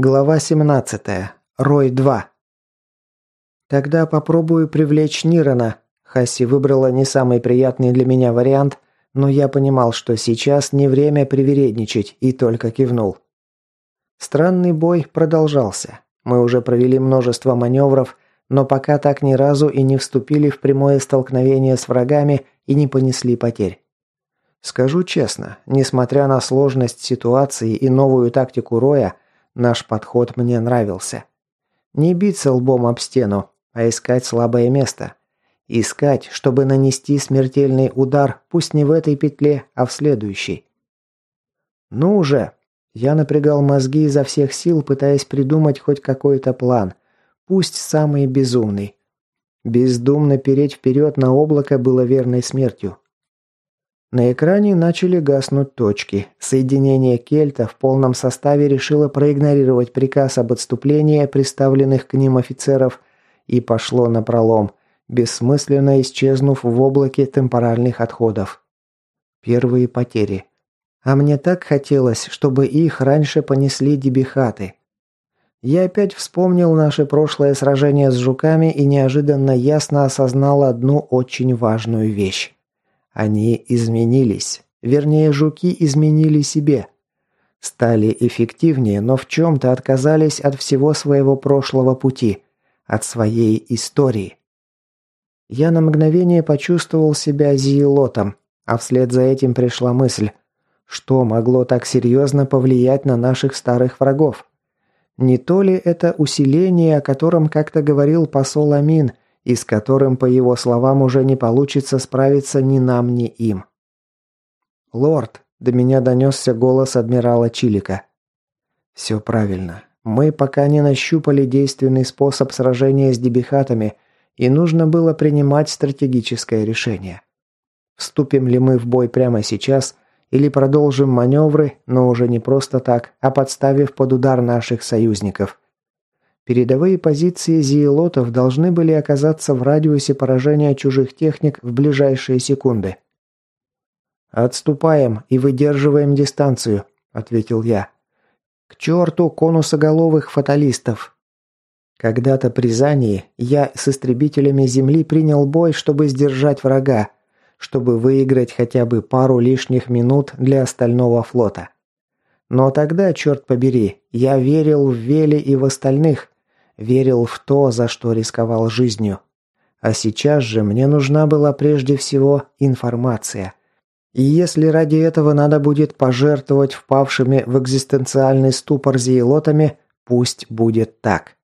Глава 17. Рой 2. Тогда попробую привлечь Нирана. Хасси выбрала не самый приятный для меня вариант, но я понимал, что сейчас не время привередничать, и только кивнул. Странный бой продолжался. Мы уже провели множество маневров, но пока так ни разу и не вступили в прямое столкновение с врагами и не понесли потерь. Скажу честно, несмотря на сложность ситуации и новую тактику Роя, Наш подход мне нравился. Не биться лбом об стену, а искать слабое место. Искать, чтобы нанести смертельный удар, пусть не в этой петле, а в следующей. Ну уже. Я напрягал мозги изо всех сил, пытаясь придумать хоть какой-то план, пусть самый безумный. Бездумно переть вперед на облако было верной смертью. На экране начали гаснуть точки. Соединение Кельта в полном составе решило проигнорировать приказ об отступлении представленных к ним офицеров и пошло на пролом, бессмысленно исчезнув в облаке темпоральных отходов. Первые потери. А мне так хотелось, чтобы их раньше понесли дебихаты. Я опять вспомнил наше прошлое сражение с жуками и неожиданно ясно осознал одну очень важную вещь. Они изменились. Вернее, жуки изменили себе. Стали эффективнее, но в чем-то отказались от всего своего прошлого пути, от своей истории. Я на мгновение почувствовал себя зиелотом, а вслед за этим пришла мысль, что могло так серьезно повлиять на наших старых врагов. Не то ли это усиление, о котором как-то говорил посол Амин – и с которым, по его словам, уже не получится справиться ни нам, ни им. «Лорд», — до меня донесся голос адмирала Чилика. «Все правильно. Мы пока не нащупали действенный способ сражения с дебихатами, и нужно было принимать стратегическое решение. Вступим ли мы в бой прямо сейчас, или продолжим маневры, но уже не просто так, а подставив под удар наших союзников?» Передовые позиции зиелотов должны были оказаться в радиусе поражения чужих техник в ближайшие секунды. «Отступаем и выдерживаем дистанцию», — ответил я. «К черту конусоголовых фаталистов!» Когда-то при Зании я с истребителями Земли принял бой, чтобы сдержать врага, чтобы выиграть хотя бы пару лишних минут для остального флота. Но тогда, черт побери, я верил в Вели и в остальных, Верил в то, за что рисковал жизнью. А сейчас же мне нужна была прежде всего информация. И если ради этого надо будет пожертвовать впавшими в экзистенциальный ступор зиелотами, пусть будет так.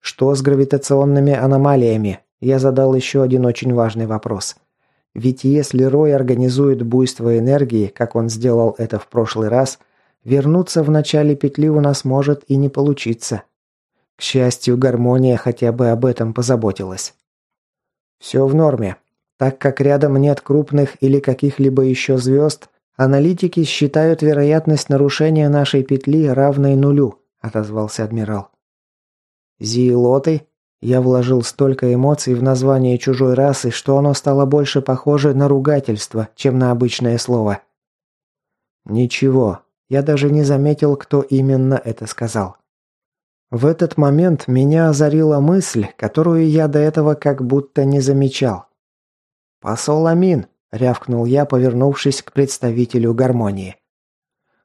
Что с гравитационными аномалиями? Я задал еще один очень важный вопрос. Ведь если Рой организует буйство энергии, как он сделал это в прошлый раз, вернуться в начале петли у нас может и не получиться. К счастью, гармония хотя бы об этом позаботилась. Все в норме. Так как рядом нет крупных или каких-либо еще звезд, аналитики считают вероятность нарушения нашей петли равной нулю, отозвался адмирал. Зиелоты? Я вложил столько эмоций в название чужой расы, что оно стало больше похоже на ругательство, чем на обычное слово. Ничего, я даже не заметил, кто именно это сказал. В этот момент меня озарила мысль, которую я до этого как будто не замечал. «Посол Амин!» – рявкнул я, повернувшись к представителю гармонии.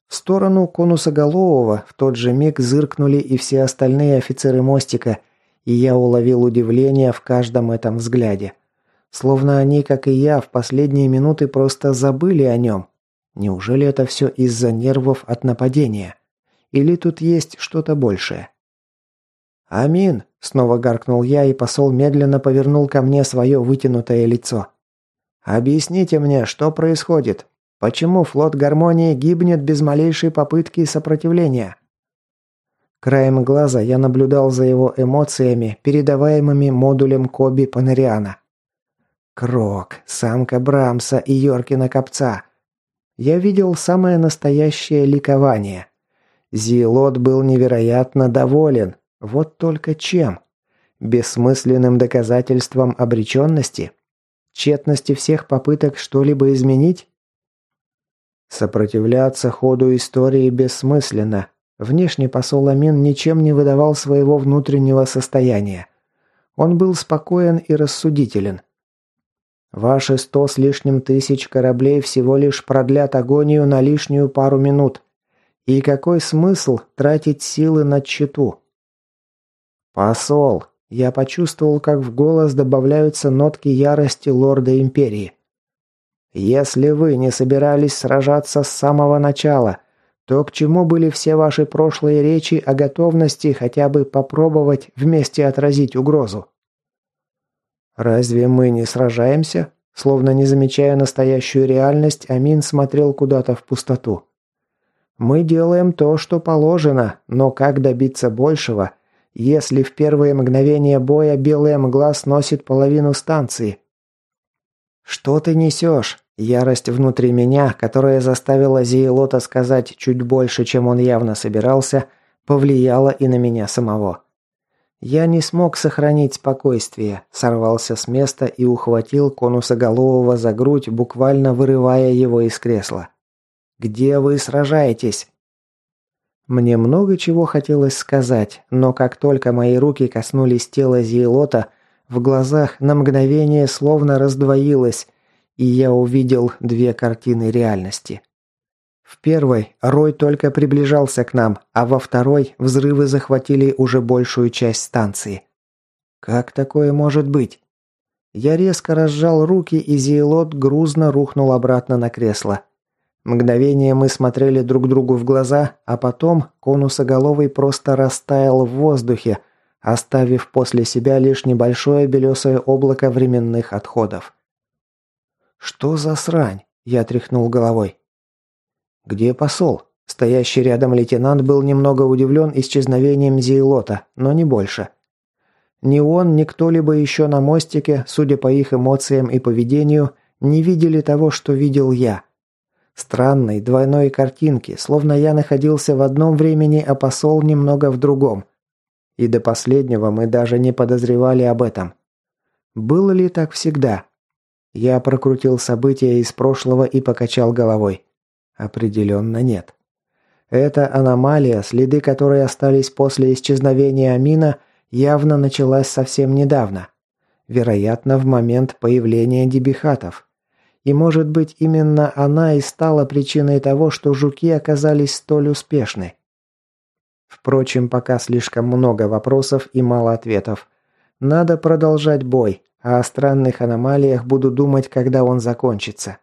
В сторону конусоголового в тот же миг зыркнули и все остальные офицеры мостика, и я уловил удивление в каждом этом взгляде. Словно они, как и я, в последние минуты просто забыли о нем. Неужели это все из-за нервов от нападения? Или тут есть что-то большее? «Амин!» – снова гаркнул я, и посол медленно повернул ко мне свое вытянутое лицо. «Объясните мне, что происходит? Почему флот Гармонии гибнет без малейшей попытки сопротивления?» Краем глаза я наблюдал за его эмоциями, передаваемыми модулем Коби Панариана. Крок, самка Брамса и Йоркина Копца. Я видел самое настоящее ликование. Зилот был невероятно доволен, вот только чем? Бессмысленным доказательством обреченности? Тщетности всех попыток что-либо изменить? Сопротивляться ходу истории бессмысленно, Внешне посол Амин ничем не выдавал своего внутреннего состояния. Он был спокоен и рассудителен. Ваши сто с лишним тысяч кораблей всего лишь продлят агонию на лишнюю пару минут. И какой смысл тратить силы на счету? Посол, я почувствовал, как в голос добавляются нотки ярости лорда Империи. Если вы не собирались сражаться с самого начала, то к чему были все ваши прошлые речи о готовности хотя бы попробовать вместе отразить угрозу? «Разве мы не сражаемся?» Словно не замечая настоящую реальность, Амин смотрел куда-то в пустоту. «Мы делаем то, что положено, но как добиться большего, если в первые мгновения боя белая мгла сносит половину станции?» «Что ты несешь?» Ярость внутри меня, которая заставила Зиелота сказать чуть больше, чем он явно собирался, повлияла и на меня самого. Я не смог сохранить спокойствие, сорвался с места и ухватил конусоголового за грудь, буквально вырывая его из кресла. «Где вы сражаетесь?» Мне много чего хотелось сказать, но как только мои руки коснулись тела Зиелота, в глазах на мгновение словно раздвоилось, и я увидел две картины реальности – в первой Рой только приближался к нам, а во второй взрывы захватили уже большую часть станции. Как такое может быть? Я резко разжал руки, и Зиелот грузно рухнул обратно на кресло. Мгновение мы смотрели друг другу в глаза, а потом конусоголовый просто растаял в воздухе, оставив после себя лишь небольшое белесое облако временных отходов. «Что за срань?» – я тряхнул головой. «Где посол?» Стоящий рядом лейтенант был немного удивлен исчезновением Зейлота, но не больше. Ни он, ни кто-либо еще на мостике, судя по их эмоциям и поведению, не видели того, что видел я. Странной двойной картинки, словно я находился в одном времени, а посол немного в другом. И до последнего мы даже не подозревали об этом. Было ли так всегда? Я прокрутил события из прошлого и покачал головой. Определенно нет. Эта аномалия, следы которой остались после исчезновения Амина, явно началась совсем недавно. Вероятно, в момент появления дебихатов. И может быть именно она и стала причиной того, что жуки оказались столь успешны. Впрочем, пока слишком много вопросов и мало ответов. Надо продолжать бой, а о странных аномалиях буду думать, когда он закончится.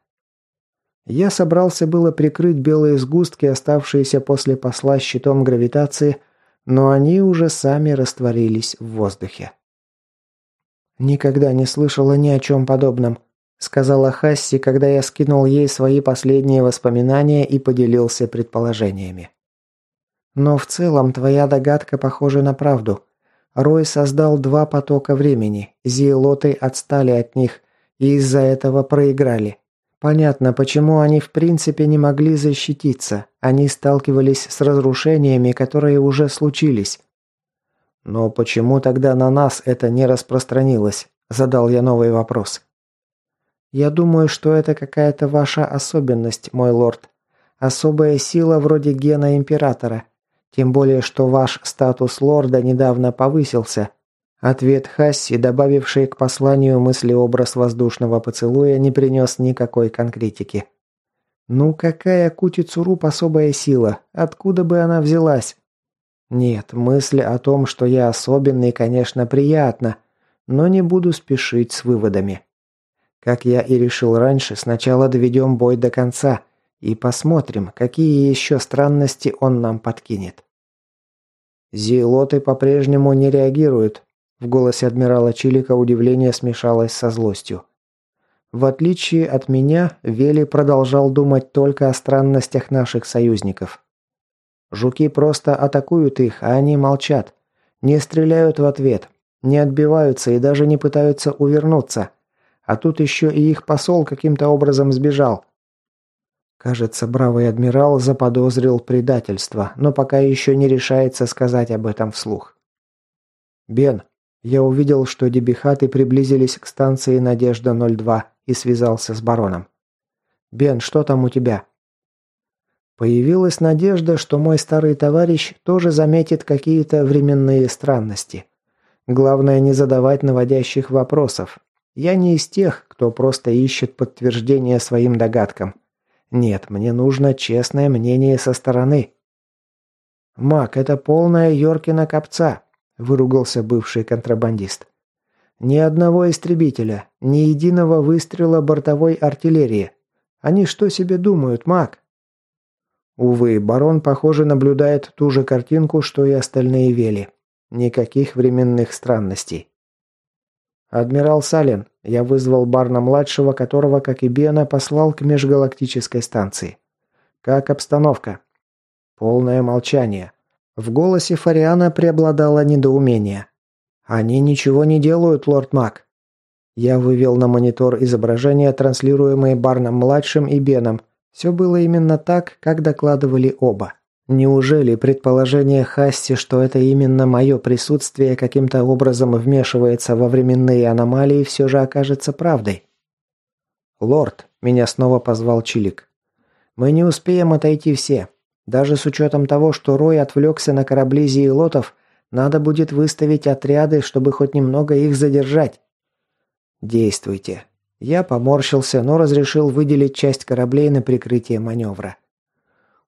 Я собрался было прикрыть белые сгустки, оставшиеся после посла щитом гравитации, но они уже сами растворились в воздухе. «Никогда не слышала ни о чем подобном», — сказала Хасси, когда я скинул ей свои последние воспоминания и поделился предположениями. «Но в целом твоя догадка похожа на правду. Рой создал два потока времени, зиелоты отстали от них и из-за этого проиграли. Понятно, почему они в принципе не могли защититься. Они сталкивались с разрушениями, которые уже случились. Но почему тогда на нас это не распространилось? Задал я новый вопрос. Я думаю, что это какая-то ваша особенность, мой лорд. Особая сила вроде гена императора. Тем более, что ваш статус лорда недавно повысился. Ответ Хасси, добавивший к посланию мыслеобраз воздушного поцелуя, не принес никакой конкретики. «Ну какая Кутицуруп особая сила? Откуда бы она взялась?» «Нет, мысль о том, что я особенный, конечно, приятно, но не буду спешить с выводами. Как я и решил раньше, сначала доведем бой до конца и посмотрим, какие еще странности он нам подкинет». Зиелоты по-прежнему не реагируют, в голосе адмирала Чилика удивление смешалось со злостью. В отличие от меня, Вели продолжал думать только о странностях наших союзников. Жуки просто атакуют их, а они молчат. Не стреляют в ответ, не отбиваются и даже не пытаются увернуться. А тут еще и их посол каким-то образом сбежал. Кажется, бравый адмирал заподозрил предательство, но пока еще не решается сказать об этом вслух. «Бен, я увидел, что дебихаты приблизились к станции «Надежда-02» и связался с бароном. «Бен, что там у тебя?» Появилась надежда, что мой старый товарищ тоже заметит какие-то временные странности. Главное не задавать наводящих вопросов. Я не из тех, кто просто ищет подтверждение своим догадкам. Нет, мне нужно честное мнение со стороны. «Мак, это полная Йоркина копца», – выругался бывший контрабандист. «Ни одного истребителя, ни единого выстрела бортовой артиллерии. Они что себе думают, Мак?» Увы, барон, похоже, наблюдает ту же картинку, что и остальные вели. Никаких временных странностей. «Адмирал Сален, я вызвал Барна-младшего, которого, как и Бена, послал к межгалактической станции. Как обстановка?» Полное молчание. В голосе Фариана преобладало недоумение. «Они ничего не делают, лорд Мак». Я вывел на монитор изображения, транслируемые Барном-младшим и Беном, все было именно так, как докладывали оба. Неужели предположение Хасси, что это именно мое присутствие каким-то образом вмешивается во временные аномалии, все же окажется правдой? «Лорд», — меня снова позвал Чилик. «Мы не успеем отойти все. Даже с учетом того, что Рой отвлекся на корабли зиелотов, надо будет выставить отряды, чтобы хоть немного их задержать». «Действуйте. Я поморщился, но разрешил выделить часть кораблей на прикрытие маневра.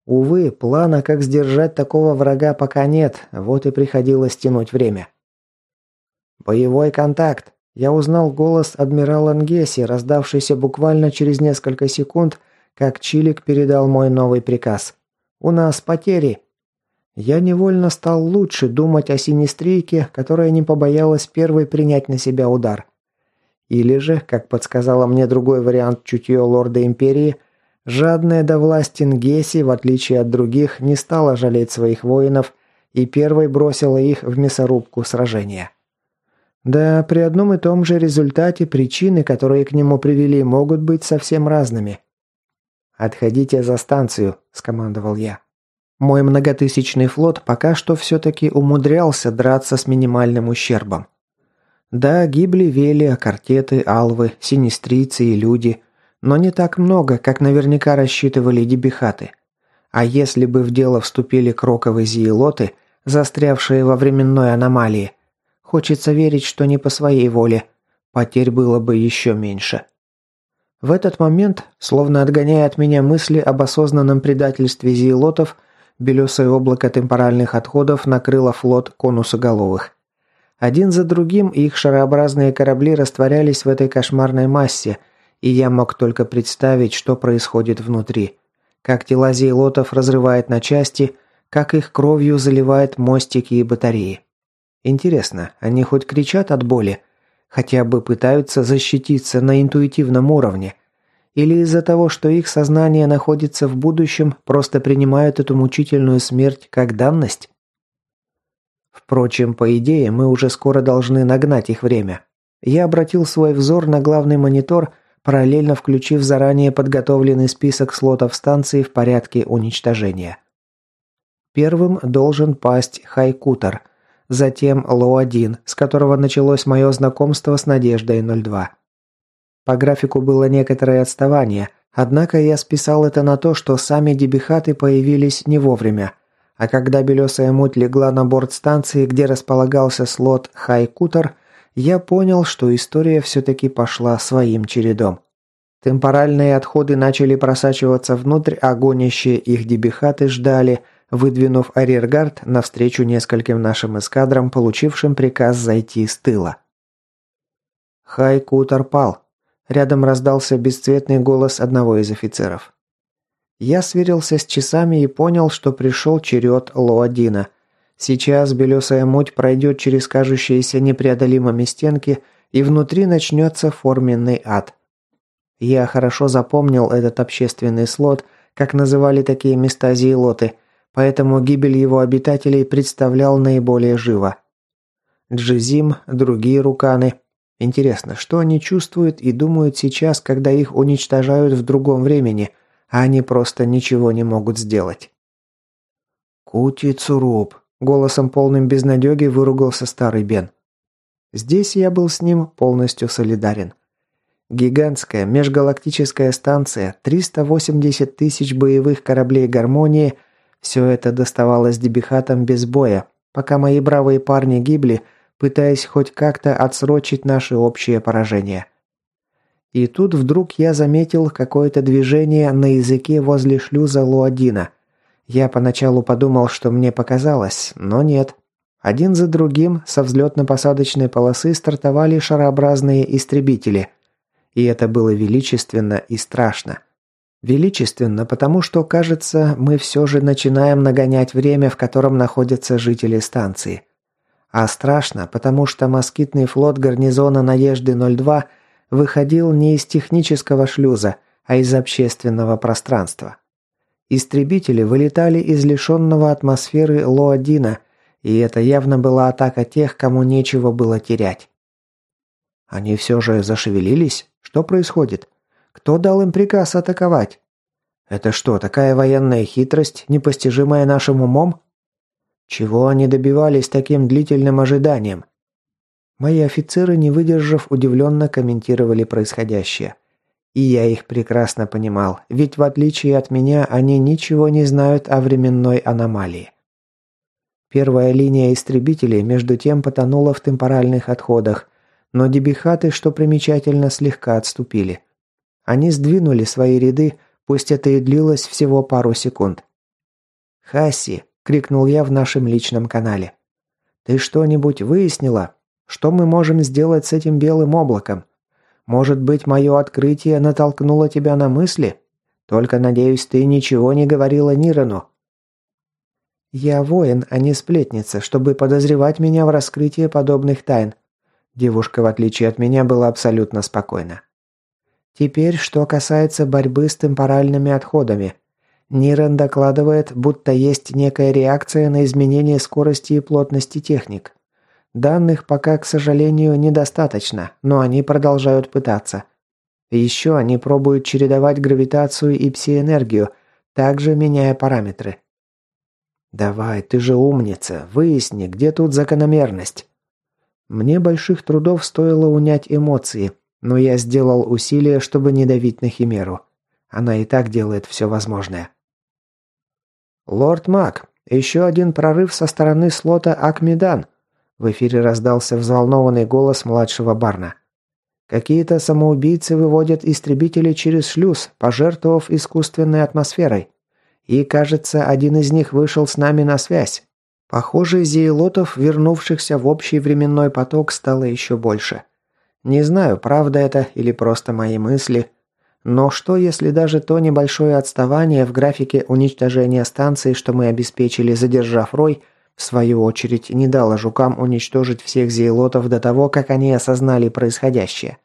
Увы, плана, как сдержать такого врага, пока нет, вот и приходилось тянуть время. «Боевой контакт!» Я узнал голос адмирала Нгеси, раздавшийся буквально через несколько секунд, как Чилик передал мой новый приказ. «У нас потери!» Я невольно стал лучше думать о синестрийке, которая не побоялась первой принять на себя удар. Или же, как подсказала мне другой вариант чутье лорда Империи, жадная до власти Нгеси, в отличие от других, не стала жалеть своих воинов и первой бросила их в мясорубку сражения. Да, при одном и том же результате причины, которые к нему привели, могут быть совсем разными. «Отходите за станцию», – скомандовал я. Мой многотысячный флот пока что все-таки умудрялся драться с минимальным ущербом. Да, гибли Велия, Картеты, Алвы, Синистрийцы и люди, но не так много, как наверняка рассчитывали дебихаты. А если бы в дело вступили Кроковы Зиелоты, застрявшие во временной аномалии, хочется верить, что не по своей воле, потерь было бы еще меньше. В этот момент, словно отгоняя от меня мысли об осознанном предательстве Зиелотов, белесое облако темпоральных отходов накрыло флот конусоголовых. Один за другим их шарообразные корабли растворялись в этой кошмарной массе, и я мог только представить, что происходит внутри. Как тела зейлотов разрывает на части, как их кровью заливает мостики и батареи. Интересно, они хоть кричат от боли? Хотя бы пытаются защититься на интуитивном уровне? Или из-за того, что их сознание находится в будущем, просто принимают эту мучительную смерть как данность? Впрочем, по идее, мы уже скоро должны нагнать их время. Я обратил свой взор на главный монитор, параллельно включив заранее подготовленный список слотов станции в порядке уничтожения. Первым должен пасть Хайкутер, затем Ло-1, с которого началось мое знакомство с Надеждой 02. По графику было некоторое отставание, однако я списал это на то, что сами дебихаты появились не вовремя – а когда белесая муть легла на борт станции, где располагался слот Хайкутер, я понял, что история все-таки пошла своим чередом. Темпоральные отходы начали просачиваться внутрь, а гонящие их дебихаты ждали, выдвинув арьергард навстречу нескольким нашим эскадрам, получившим приказ зайти с тыла. Хайкутер пал. Рядом раздался бесцветный голос одного из офицеров. Я сверился с часами и понял, что пришел черед Лоадина. Сейчас белесая муть пройдет через кажущиеся непреодолимыми стенки, и внутри начнется форменный ад. Я хорошо запомнил этот общественный слот, как называли такие места зиелоты, поэтому гибель его обитателей представлял наиболее живо. Джизим, другие руканы. Интересно, что они чувствуют и думают сейчас, когда их уничтожают в другом времени – а они просто ничего не могут сделать. «Кути Цуруп», – голосом полным безнадеги выругался старый Бен. Здесь я был с ним полностью солидарен. Гигантская межгалактическая станция, 380 тысяч боевых кораблей гармонии – все это доставалось дебихатам без боя, пока мои бравые парни гибли, пытаясь хоть как-то отсрочить наше общее поражение. И тут вдруг я заметил какое-то движение на языке возле шлюза Луадина. Я поначалу подумал, что мне показалось, но нет. Один за другим со взлетно-посадочной полосы стартовали шарообразные истребители. И это было величественно и страшно. Величественно, потому что, кажется, мы все же начинаем нагонять время, в котором находятся жители станции. А страшно, потому что москитный флот гарнизона Надежды-02 выходил не из технического шлюза, а из общественного пространства. Истребители вылетали из лишенного атмосферы Лоадина, и это явно была атака тех, кому нечего было терять. Они все же зашевелились? Что происходит? Кто дал им приказ атаковать? Это что, такая военная хитрость, непостижимая нашим умом? Чего они добивались таким длительным ожиданием? Мои офицеры, не выдержав, удивленно комментировали происходящее. И я их прекрасно понимал, ведь в отличие от меня они ничего не знают о временной аномалии. Первая линия истребителей между тем потонула в темпоральных отходах, но дебихаты, что примечательно, слегка отступили. Они сдвинули свои ряды, пусть это и длилось всего пару секунд. «Хасси!» – крикнул я в нашем личном канале. «Ты что-нибудь выяснила? Что мы можем сделать с этим белым облаком? Может быть, мое открытие натолкнуло тебя на мысли? Только, надеюсь, ты ничего не говорила Нирану». «Я воин, а не сплетница, чтобы подозревать меня в раскрытии подобных тайн». Девушка, в отличие от меня, была абсолютно спокойна. Теперь, что касается борьбы с темпоральными отходами. Нирен докладывает, будто есть некая реакция на изменение скорости и плотности техник. Данных пока, к сожалению, недостаточно, но они продолжают пытаться. еще они пробуют чередовать гравитацию и псиэнергию, также меняя параметры. «Давай, ты же умница, выясни, где тут закономерность». Мне больших трудов стоило унять эмоции, но я сделал усилие, чтобы не давить на Химеру. Она и так делает все возможное. «Лорд Мак, еще один прорыв со стороны слота Акмедан», в эфире раздался взволнованный голос младшего Барна. «Какие-то самоубийцы выводят истребители через шлюз, пожертвовав искусственной атмосферой. И, кажется, один из них вышел с нами на связь. Похоже, зиелотов, вернувшихся в общий временной поток, стало еще больше. Не знаю, правда это или просто мои мысли. Но что, если даже то небольшое отставание в графике уничтожения станции, что мы обеспечили, задержав Рой, в свою очередь не дало жукам уничтожить всех зиелотов до того, как они осознали происходящее?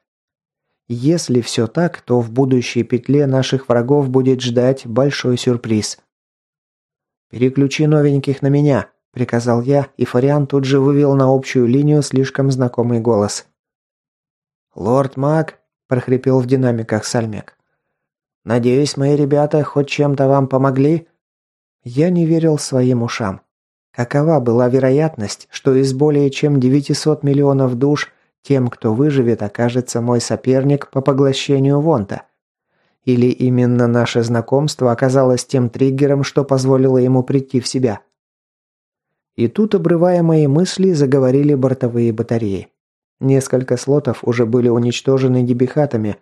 Если все так, то в будущей петле наших врагов будет ждать большой сюрприз. «Переключи новеньких на меня», – приказал я, и Фариан тут же вывел на общую линию слишком знакомый голос. «Лорд Мак», – прохрипел в динамиках Сальмек. «Надеюсь, мои ребята хоть чем-то вам помогли?» Я не верил своим ушам. Какова была вероятность, что из более чем 900 миллионов душ тем, кто выживет, окажется мой соперник по поглощению Вонта. Или именно наше знакомство оказалось тем триггером, что позволило ему прийти в себя. И тут, обрывая мои мысли, заговорили бортовые батареи. Несколько слотов уже были уничтожены дебихатами.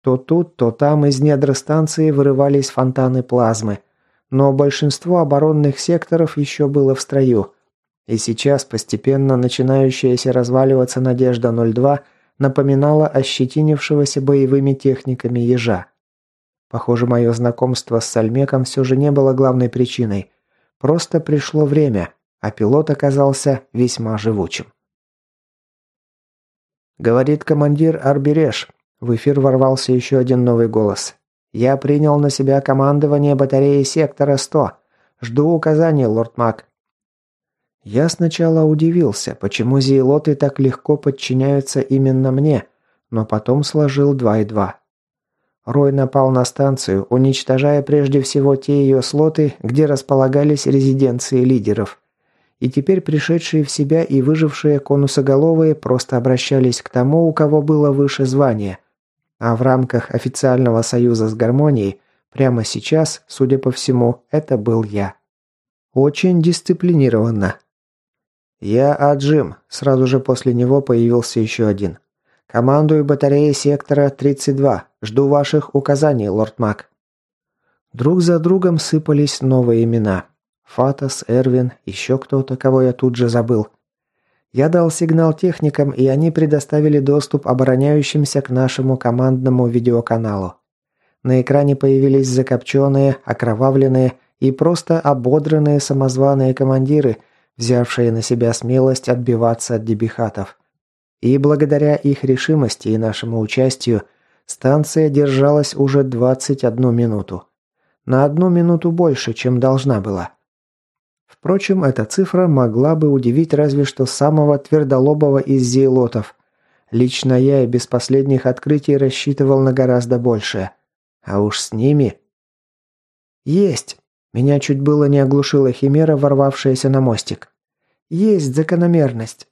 То тут, то там из недр станции вырывались фонтаны плазмы. Но большинство оборонных секторов еще было в строю – и сейчас постепенно начинающаяся разваливаться «Надежда-02» напоминала ощетинившегося боевыми техниками ежа. Похоже, мое знакомство с Сальмеком все же не было главной причиной. Просто пришло время, а пилот оказался весьма живучим. Говорит командир Арбереш. В эфир ворвался еще один новый голос. «Я принял на себя командование батареи сектора 100. Жду указаний, лорд Мак. Я сначала удивился, почему зиелоты так легко подчиняются именно мне, но потом сложил два и два. Рой напал на станцию, уничтожая прежде всего те ее слоты, где располагались резиденции лидеров. И теперь пришедшие в себя и выжившие конусоголовые просто обращались к тому, у кого было выше звание. А в рамках официального союза с гармонией прямо сейчас, судя по всему, это был я. Очень дисциплинированно. «Я Аджим», сразу же после него появился еще один. «Командую батареей сектора 32. Жду ваших указаний, лорд Мак». Друг за другом сыпались новые имена. Фатас, Эрвин, еще кто-то, кого я тут же забыл. Я дал сигнал техникам, и они предоставили доступ обороняющимся к нашему командному видеоканалу. На экране появились закопченные, окровавленные и просто ободранные самозваные командиры, взявшие на себя смелость отбиваться от дебихатов. И благодаря их решимости и нашему участию, станция держалась уже 21 минуту. На одну минуту больше, чем должна была. Впрочем, эта цифра могла бы удивить разве что самого твердолобого из зейлотов. Лично я и без последних открытий рассчитывал на гораздо большее. А уж с ними... Есть! Меня чуть было не оглушила химера, ворвавшаяся на мостик. Есть закономерность.